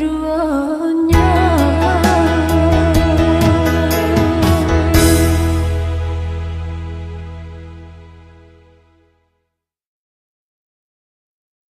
dua